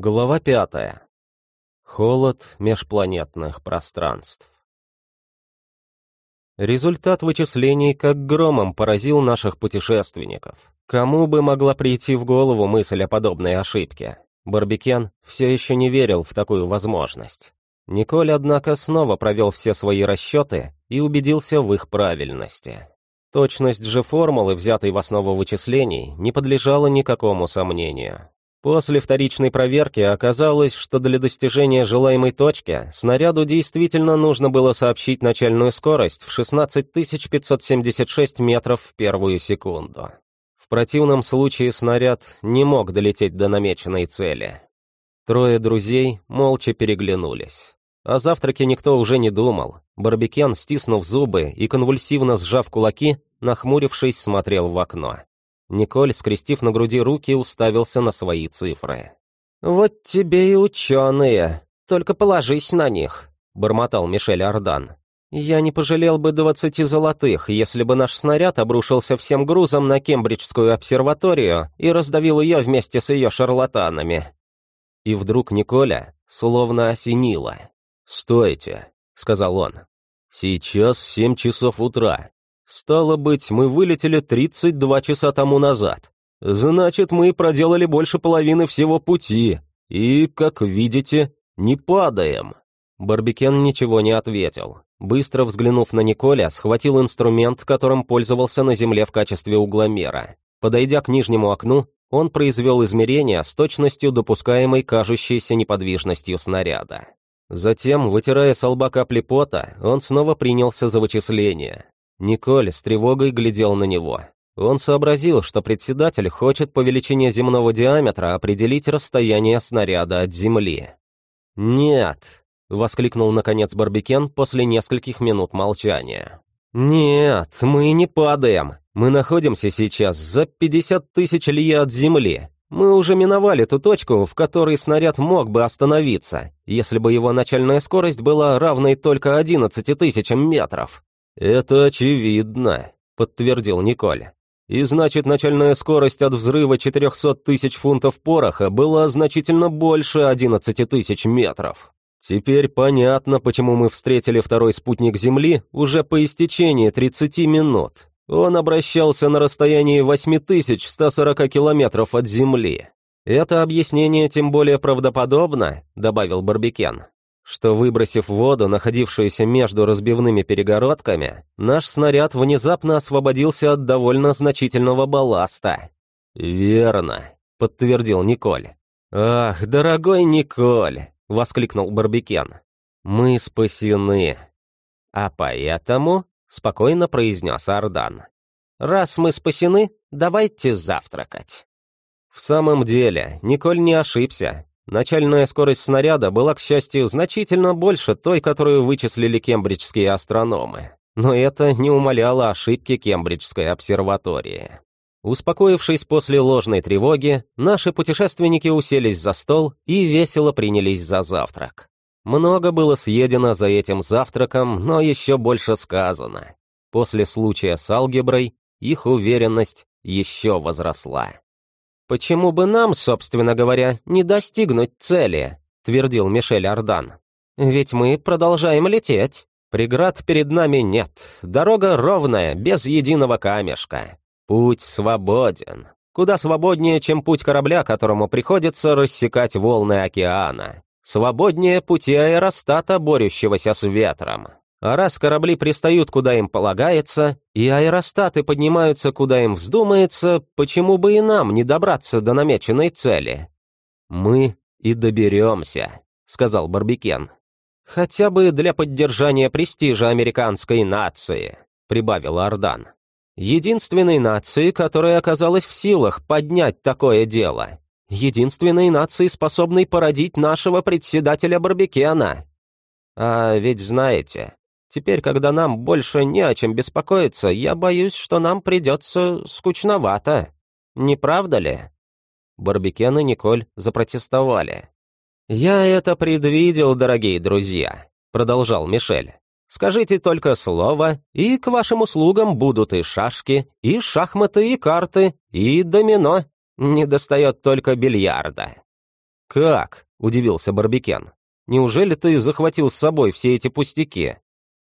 Глава пятая. Холод межпланетных пространств. Результат вычислений как громом поразил наших путешественников. Кому бы могла прийти в голову мысль о подобной ошибке? Барбикен все еще не верил в такую возможность. Николь, однако, снова провел все свои расчеты и убедился в их правильности. Точность же формулы, взятой в основу вычислений, не подлежала никакому сомнению. После вторичной проверки оказалось, что для достижения желаемой точки снаряду действительно нужно было сообщить начальную скорость в 16576 метров в первую секунду. В противном случае снаряд не мог долететь до намеченной цели. Трое друзей молча переглянулись. О завтраке никто уже не думал. Барбекен, стиснув зубы и конвульсивно сжав кулаки, нахмурившись, смотрел в окно. Николь, скрестив на груди руки, уставился на свои цифры. «Вот тебе и ученые, только положись на них», — бормотал Мишель Ардан. «Я не пожалел бы двадцати золотых, если бы наш снаряд обрушился всем грузом на Кембриджскую обсерваторию и раздавил ее вместе с ее шарлатанами». И вдруг Николя словно осенило. «Стойте», — сказал он. «Сейчас семь часов утра. Стало быть, мы вылетели 32 часа тому назад. Значит, мы проделали больше половины всего пути. И, как видите, не падаем. Барбикен ничего не ответил. Быстро взглянув на Николя, схватил инструмент, которым пользовался на Земле в качестве угломера. Подойдя к нижнему окну, он произвел измерения с точностью, допускаемой кажущейся неподвижностью снаряда. Затем, вытирая с лба капли пота, он снова принялся за вычисления. Николь с тревогой глядел на него. Он сообразил, что председатель хочет по величине земного диаметра определить расстояние снаряда от Земли. «Нет», — воскликнул наконец Барбикен после нескольких минут молчания. «Нет, мы не падаем. Мы находимся сейчас за 50 тысяч лье от Земли. Мы уже миновали ту точку, в которой снаряд мог бы остановиться, если бы его начальная скорость была равной только 11 тысячам метров. «Это очевидно», — подтвердил Николь. «И значит, начальная скорость от взрыва 400 тысяч фунтов пороха была значительно больше 11 тысяч метров. Теперь понятно, почему мы встретили второй спутник Земли уже по истечении 30 минут. Он обращался на расстоянии 8140 километров от Земли. Это объяснение тем более правдоподобно, добавил Барбикен, что, выбросив воду, находившуюся между разбивными перегородками, наш снаряд внезапно освободился от довольно значительного балласта. «Верно», — подтвердил Николь. «Ах, дорогой Николь!» — воскликнул Барбикен. «Мы спасены». «А поэтому», — спокойно произнес Ардан, «раз мы спасены, давайте завтракать». В самом деле, Николь не ошибся. Начальная скорость снаряда была, к счастью, значительно больше той, которую вычислили кембриджские астрономы. Но это не умаляло ошибки Кембриджской обсерватории. Успокоившись после ложной тревоги, наши путешественники уселись за стол и весело принялись за завтрак. Много было съедено за этим завтраком, но еще больше сказано. После случая с алгеброй их уверенность еще возросла. «Почему бы нам, собственно говоря, не достигнуть цели?» — твердил Мишель Ардан. «Ведь мы продолжаем лететь. Преград перед нами нет. Дорога ровная, без единого камешка. Путь свободен. Куда свободнее, чем путь корабля, которому приходится рассекать волны океана. Свободнее пути аэростата, борющегося с ветром. А раз корабли пристают, куда им полагается, и аэростаты поднимаются, куда им вздумается, почему бы и нам не добраться до намеченной цели? «Мы и доберемся», — сказал Барбикен. «Хотя бы для поддержания престижа американской нации», — прибавил Ардан. «Единственной нации, которая оказалась в силах поднять такое дело. Единственной нации, способной породить нашего председателя Барбикена. А ведь знаете, Теперь, когда нам больше не о чем беспокоиться, я боюсь, что нам придется скучновато. Не правда ли?» Барбекен и Николь запротестовали. «Я это предвидел, дорогие друзья», — продолжал Мишель. «Скажите только слово, и к вашим услугам будут и шашки, и шахматы, и карты, и домино. Не достает только бильярда». «Как?» — удивился Барбикен. «Неужели ты захватил с собой все эти пустяки?»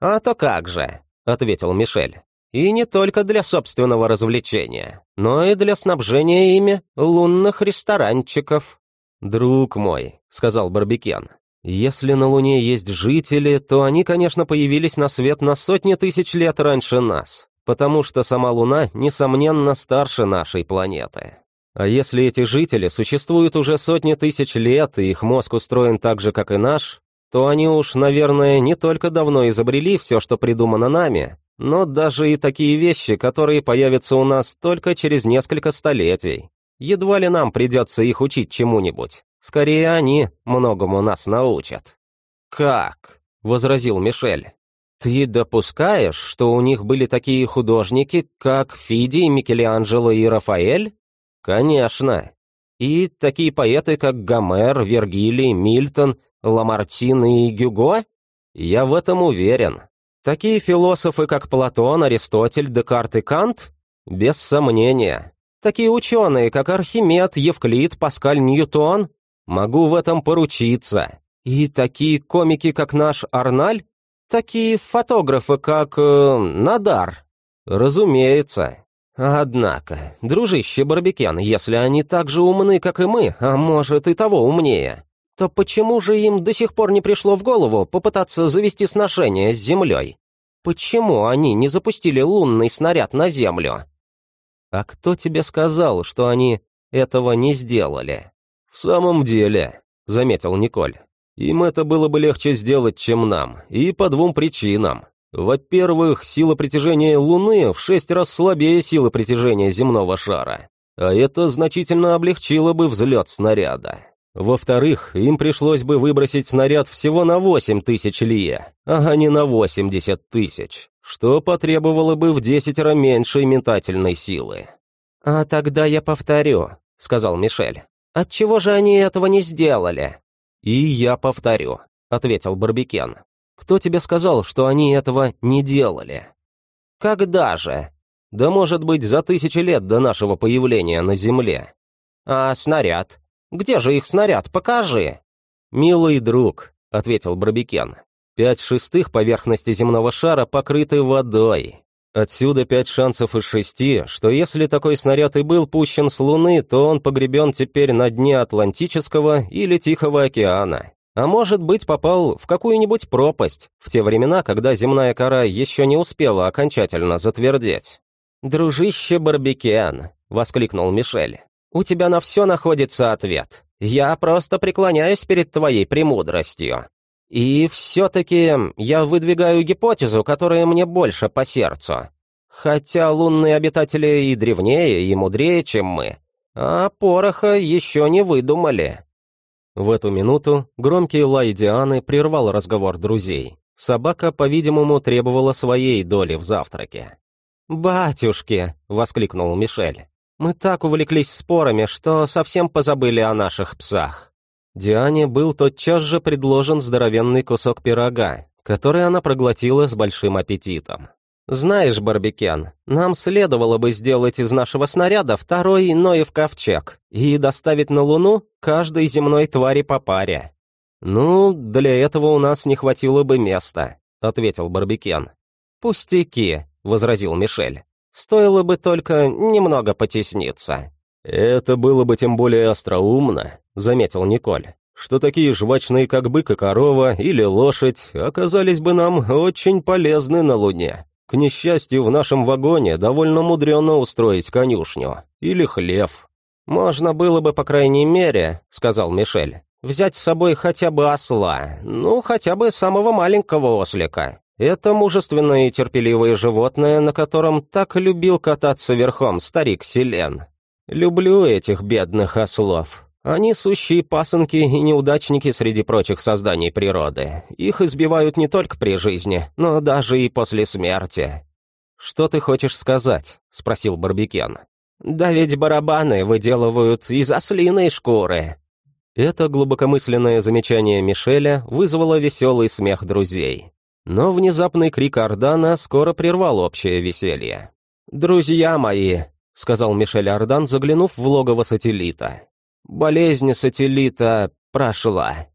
«А то как же», — ответил Мишель. «И не только для собственного развлечения, но и для снабжения ими лунных ресторанчиков». «Друг мой», — сказал Барбикен, «если на Луне есть жители, то они, конечно, появились на свет на сотни тысяч лет раньше нас, потому что сама Луна, несомненно, старше нашей планеты. А если эти жители существуют уже сотни тысяч лет, и их мозг устроен так же, как и наш, то они уж, наверное, не только давно изобрели все, что придумано нами, но даже и такие вещи, которые появятся у нас только через несколько столетий. Едва ли нам придется их учить чему-нибудь. Скорее, они многому нас научат. «Как?» — возразил Мишель. «Ты допускаешь, что у них были такие художники, как Фиди, Микеланджело и Рафаэль?» «Конечно. И такие поэты, как Гомер, Вергилий, Мильтон, Ламартин и Гюго? Я в этом уверен. Такие философы, как Платон, Аристотель, Декарт и Кант? Без сомнения. Такие ученые, как Архимед, Евклид, Паскаль, Ньютон? Могу в этом поручиться. И такие комики, как наш Арналь? Такие фотографы, как э, Надар? Разумеется. Однако, дружище Барбекен, если они так же умны, как и мы, а может и того умнее, то почему же им до сих пор не пришло в голову попытаться завести сношение с Землей? Почему они не запустили лунный снаряд на Землю? А кто тебе сказал, что они этого не сделали? В самом деле, заметил Николь, им это было бы легче сделать, чем нам, и по двум причинам. Во-первых, сила притяжения Луны в шесть раз слабее силы притяжения земного шара, а это значительно облегчило бы взлет снаряда. Во-вторых, им пришлось бы выбросить снаряд всего на 8 тысяч лия, а не на 80 тысяч, что потребовало бы в десятеро меньшей ментательной силы. «А тогда я повторю», — сказал Мишель. «Отчего же они этого не сделали?» «И я повторю», — ответил Барбикен. Кто тебе сказал, что они этого не делали? Когда же? Да может быть, за тысячи лет до нашего появления на Земле. А снаряд? Где же их снаряд? Покажи. Милый друг, ответил Барбикен. Пять шестых поверхности земного шара покрыты водой. Отсюда пять шансов из шести, что если такой снаряд и был пущен с Луны, то он погребен теперь на дне Атлантического или Тихого океана а может быть попал в какую-нибудь пропасть в те времена, когда земная кора еще не успела окончательно затвердеть. «Дружище Барбекен», — воскликнул Мишель, — «у тебя на все находится ответ. Я просто преклоняюсь перед твоей премудростью. И все-таки я выдвигаю гипотезу, которая мне больше по сердцу. Хотя лунные обитатели и древнее, и мудрее, чем мы, а пороха еще не выдумали». В эту минуту громкий лай Дианы прервал разговор друзей. Собака, по-видимому, требовала своей доли в завтраке. «Батюшки!» — воскликнул Мишель. «Мы так увлеклись спорами, что совсем позабыли о наших псах». Диане был тотчас же предложен здоровенный кусок пирога, который она проглотила с большим аппетитом. «Знаешь, Барбекен, нам следовало бы сделать из нашего снаряда второй Ноев ковчег и доставить на Луну каждой земной твари по паре». «Ну, для этого у нас не хватило бы места», — ответил Барбекен. «Пустяки», — возразил Мишель. «Стоило бы только немного потесниться». «Это было бы тем более остроумно», — заметил Николь, «что такие жвачные, как бык и корова или лошадь, оказались бы нам очень полезны на Луне». К несчастью, в нашем вагоне довольно мудрено устроить конюшню. Или хлев. «Можно было бы, по крайней мере, — сказал Мишель, — взять с собой хотя бы осла, ну, хотя бы самого маленького ослика. Это мужественное и терпеливое животное, на котором так любил кататься верхом старик Селен. Люблю этих бедных ослов. Они сущие пасынки и неудачники среди прочих созданий природы. Их избивают не только при жизни, но даже и после смерти. «Что ты хочешь сказать?» — спросил Барбикен. «Да ведь барабаны выделывают из ослиной шкуры». Это глубокомысленное замечание Мишеля вызвало веселый смех друзей. Но внезапный крик Ардана скоро прервал общее веселье. «Друзья мои», — сказал Мишель Ардан, заглянув в логово сателлита, Болезнь сателлита прошла».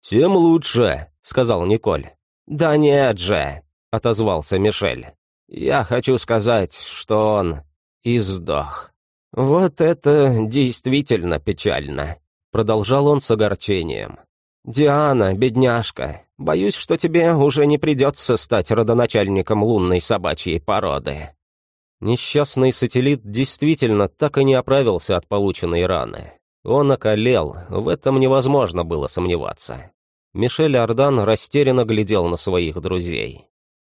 «Тем лучше», — сказал Николь. «Да нет же», — отозвался Мишель. «Я хочу сказать, что он издох. Вот это действительно печально», — продолжал он с огорчением. «Диана, бедняжка, боюсь, что тебе уже не придется стать родоначальником лунной собачьей породы». Несчастный сателлит действительно так и не оправился от полученной раны. Он околел, в этом невозможно было сомневаться. Мишель Ардан растерянно глядел на своих друзей.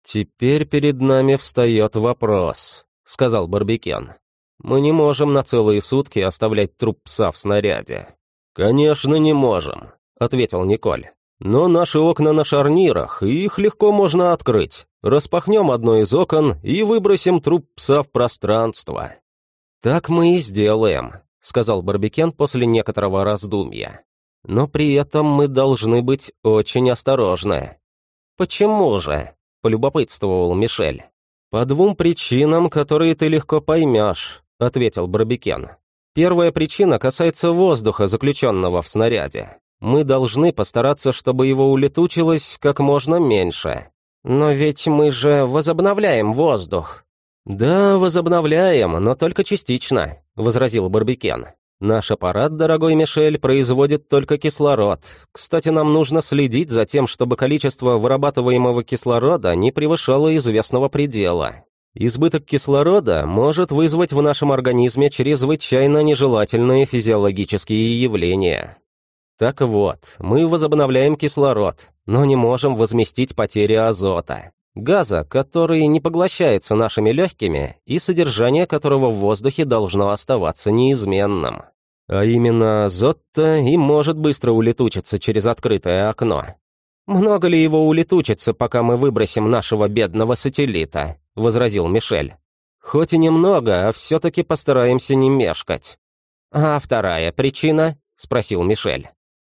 «Теперь перед нами встает вопрос», — сказал Барбекен. «Мы не можем на целые сутки оставлять труп пса в снаряде». «Конечно, не можем», — ответил Николь. «Но наши окна на шарнирах, и их легко можно открыть. Распахнем одно из окон и выбросим труп пса в пространство». «Так мы и сделаем», — сказал Барбекен после некоторого раздумья. «Но при этом мы должны быть очень осторожны». «Почему же?» — полюбопытствовал Мишель. «По двум причинам, которые ты легко поймешь», — ответил Барбекен. «Первая причина касается воздуха, заключенного в снаряде. Мы должны постараться, чтобы его улетучилось как можно меньше. Но ведь мы же возобновляем воздух. Да, возобновляем, но только частично, возразил Барбекен. Наш аппарат, дорогой Мишель, производит только кислород. Кстати, нам нужно следить за тем, чтобы количество вырабатываемого кислорода не превышало известного предела. Избыток кислорода может вызвать в нашем организме чрезвычайно нежелательные физиологические явления. Так вот, мы возобновляем кислород, но не можем возместить потери азота, газа, который не поглощается нашими легкими и содержание которого в воздухе должно оставаться неизменным. А именно азот-то и может быстро улетучиться через открытое окно. «Много ли его улетучится, пока мы выбросим нашего бедного сателлита?» — возразил Мишель. «Хоть и немного, а все-таки постараемся не мешкать». «А вторая причина?» — спросил Мишель.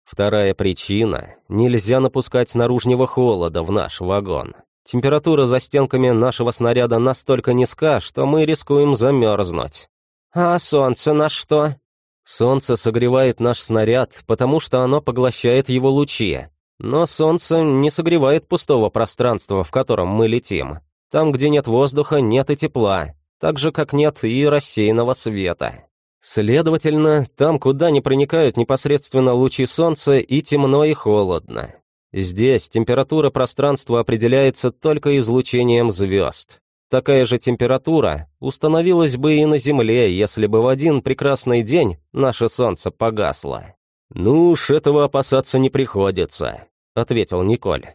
Вторая причина – нельзя напускать наружного холода в наш вагон. Температура за стенками нашего снаряда настолько низка, что мы рискуем замерзнуть. А солнце на что? Солнце согревает наш снаряд, потому что оно поглощает его лучи. Но солнце не согревает пустого пространства, в котором мы летим. Там, где нет воздуха, нет и тепла, так же, как нет и рассеянного света. Следовательно, там, куда не проникают непосредственно лучи солнца, и темно, и холодно. Здесь температура пространства определяется только излучением звезд. Такая же температура установилась бы и на Земле, если бы в один прекрасный день наше Солнце погасло. «Ну уж этого опасаться не приходится», — ответил Николь.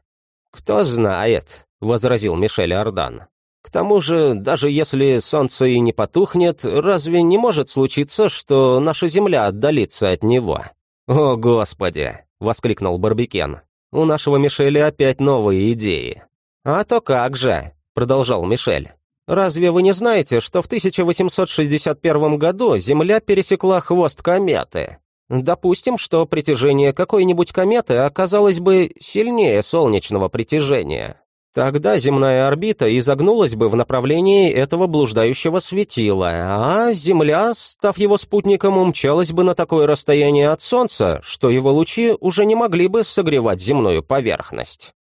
«Кто знает», — возразил Мишель Ардан. К тому же, даже если солнце и не потухнет, разве не может случиться, что наша Земля отдалится от него? «О, Господи!» — воскликнул Барбекен. «У нашего Мишеля опять новые идеи». «А то как же!» — продолжал Мишель. «Разве вы не знаете, что в 1861 году Земля пересекла хвост кометы? Допустим, что притяжение какой-нибудь кометы оказалось бы сильнее солнечного притяжения. Тогда земная орбита изогнулась бы в направлении этого блуждающего светила, а Земля, став его спутником, умчалась бы на такое расстояние от Солнца, что его лучи уже не могли бы согревать земную поверхность.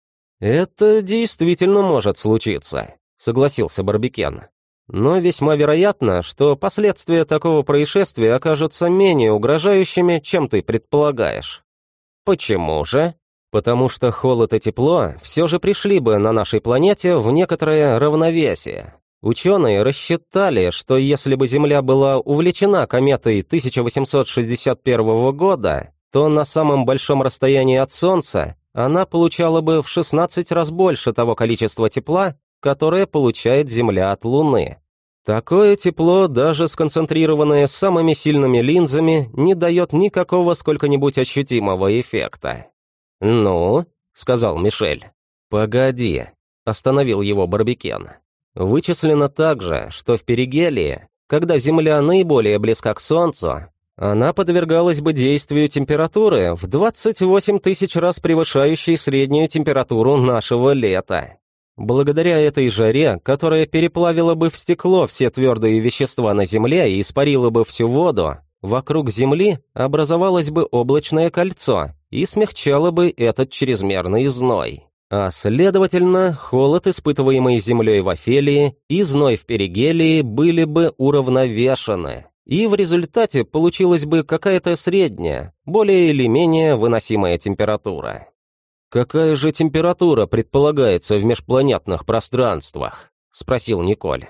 «Это действительно может случиться», — согласился Барбекен. «Но весьма вероятно, что последствия такого происшествия окажутся менее угрожающими, чем ты предполагаешь». «Почему же?» Потому что холод и тепло все же пришли бы на нашей планете в некоторое равновесие. Ученые рассчитали, что если бы Земля была увлечена кометой 1861 года, то на самом большом расстоянии от Солнца она получала бы в 16 раз больше того количества тепла, которое получает Земля от Луны. Такое тепло, даже сконцентрированное самыми сильными линзами, не дает никакого сколько-нибудь ощутимого эффекта. «Ну?» — сказал Мишель. «Погоди», — остановил его Барбекен. «Вычислено также, что в перигелии, когда Земля наиболее близка к Солнцу, она подвергалась бы действию температуры в 28 тысяч раз превышающей среднюю температуру нашего лета. Благодаря этой жаре, которая переплавила бы в стекло все твердые вещества на Земле и испарила бы всю воду, вокруг Земли образовалось бы облачное кольцо, и смягчало бы этот чрезмерный зной. А следовательно, холод, испытываемый Землей в Офелии, и зной в Перигелии были бы уравновешены, и в результате получилась бы какая-то средняя, более или менее выносимая температура. «Какая же температура предполагается в межпланетных пространствах?» — спросил Николь.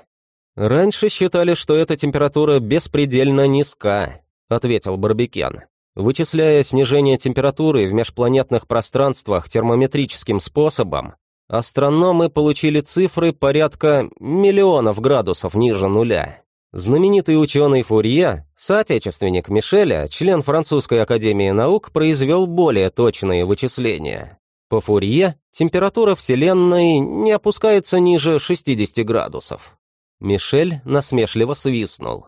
«Раньше считали, что эта температура беспредельно низка», — ответил Барбекен. Вычисляя снижение температуры в межпланетных пространствах термометрическим способом, астрономы получили цифры порядка миллионов градусов ниже нуля. Знаменитый ученый Фурье, соотечественник Мишеля, член Французской академии наук, произвел более точные вычисления. По Фурье температура Вселенной не опускается ниже 60 градусов. Мишель насмешливо свистнул.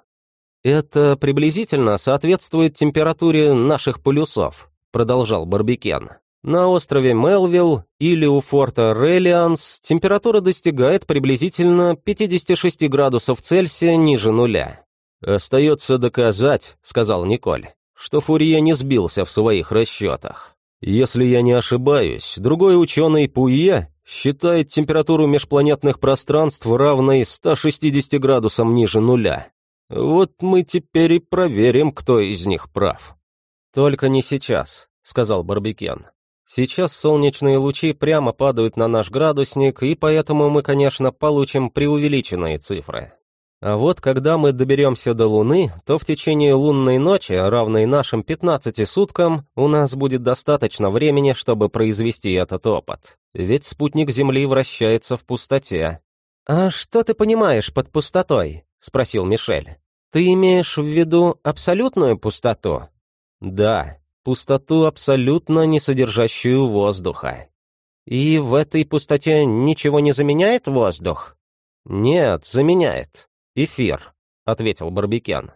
«Это приблизительно соответствует температуре наших полюсов», продолжал Барбикен. На острове Мелвилл или у форта Релианс температура достигает приблизительно 56 градусов Цельсия ниже нуля. «Остается доказать», — сказал Николь, что Фурье не сбился в своих расчетах. Если я не ошибаюсь, другой ученый Пуе считает температуру межпланетных пространств равной 160 градусам ниже нуля. Вот мы теперь и проверим, кто из них прав. «Только не сейчас», — сказал Барбекен. «Сейчас солнечные лучи прямо падают на наш градусник, и поэтому мы, конечно, получим преувеличенные цифры. А вот когда мы доберемся до Луны, то в течение лунной ночи, равной нашим 15 суткам, у нас будет достаточно времени, чтобы произвести этот опыт. Ведь спутник Земли вращается в пустоте. «А что ты понимаешь под пустотой?» — спросил Мишель. «Ты имеешь в виду абсолютную пустоту?» «Да, пустоту, абсолютно не содержащую воздуха». «И в этой пустоте ничего не заменяет воздух?» «Нет, заменяет. «Эфир», — ответил Барбекен.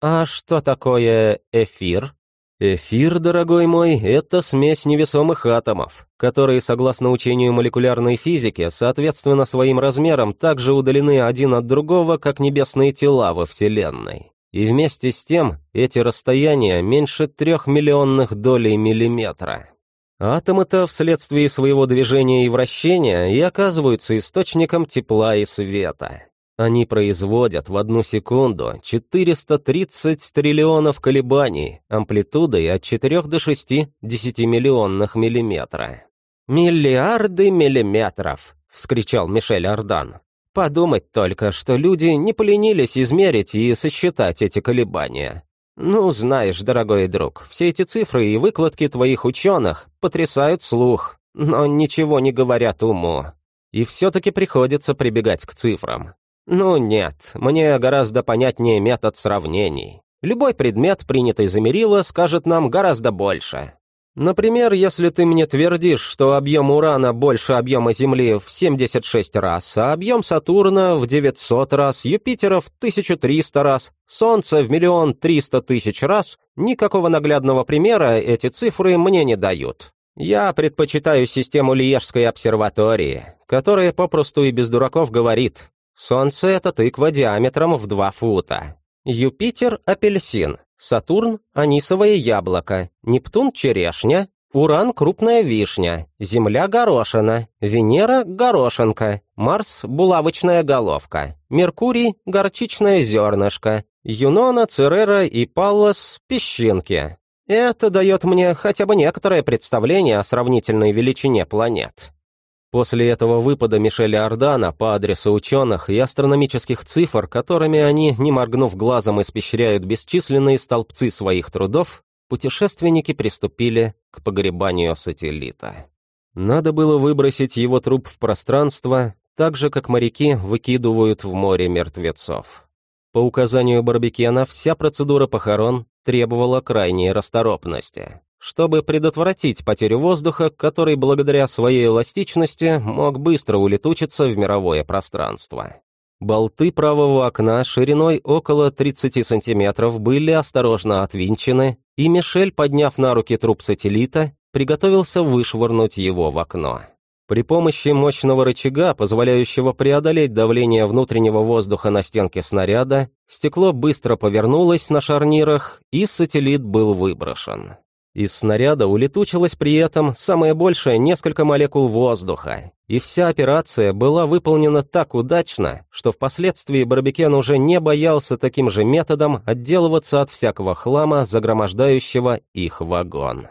«А что такое эфир?» «Эфир, дорогой мой, это смесь невесомых атомов, которые, согласно учению молекулярной физики, соответственно своим размерам также удалены один от другого, как небесные тела во Вселенной. И вместе с тем эти расстояния меньше трех миллионных долей миллиметра. Атомы-то вследствие своего движения и вращения и оказываются источником тепла и света. Они производят в одну секунду 430 триллионов колебаний амплитудой от 4 до 6 десятимиллионных миллиметра. «Миллиарды миллиметров!» — вскричал Мишель Ардан. «Подумать только, что люди не поленились измерить и сосчитать эти колебания. Ну, знаешь, дорогой друг, все эти цифры и выкладки твоих ученых потрясают слух, но ничего не говорят уму. И все-таки приходится прибегать к цифрам. Ну нет, мне гораздо понятнее метод сравнений. Любой предмет, принятый за мерило, скажет нам гораздо больше. Например, если ты мне твердишь, что объем Урана больше объема Земли в 76 раз, а объем Сатурна в 900 раз, Юпитера в 1300 раз, Солнце в миллион триста тысяч раз, никакого наглядного примера эти цифры мне не дают. Я предпочитаю систему Лиежской обсерватории, которая попросту и без дураков говорит, Солнце — это тыква диаметром в 2 фута. Юпитер — апельсин. Сатурн — анисовое яблоко. Нептун — черешня. Уран — крупная вишня. Земля — горошина. Венера — горошинка. Марс — булавочная головка. Меркурий — горчичное зернышко. Юнона, Церера и Паллас — песчинки. Это дает мне хотя бы некоторое представление о сравнительной величине планет. После этого выпада Мишеля Ордана по адресу ученых и астрономических цифр, которыми они, не моргнув глазом, испещряют бесчисленные столбцы своих трудов, путешественники приступили к погребанию сателлита. Надо было выбросить его труп в пространство, так же, как моряки выкидывают в море мертвецов. По указанию Барбекена вся процедура похорон требовала крайней расторопности чтобы предотвратить потерю воздуха, который благодаря своей эластичности мог быстро улетучиться в мировое пространство. Болты правого окна шириной около 30 сантиметров были осторожно отвинчены, и Мишель, подняв на руки труп сателлита, приготовился вышвырнуть его в окно. При помощи мощного рычага, позволяющего преодолеть давление внутреннего воздуха на стенке снаряда, стекло быстро повернулось на шарнирах, и сателлит был выброшен. Из снаряда улетучилось при этом самое большее несколько молекул воздуха, и вся операция была выполнена так удачно, что впоследствии Барбекен уже не боялся таким же методом отделываться от всякого хлама, загромождающего их вагон.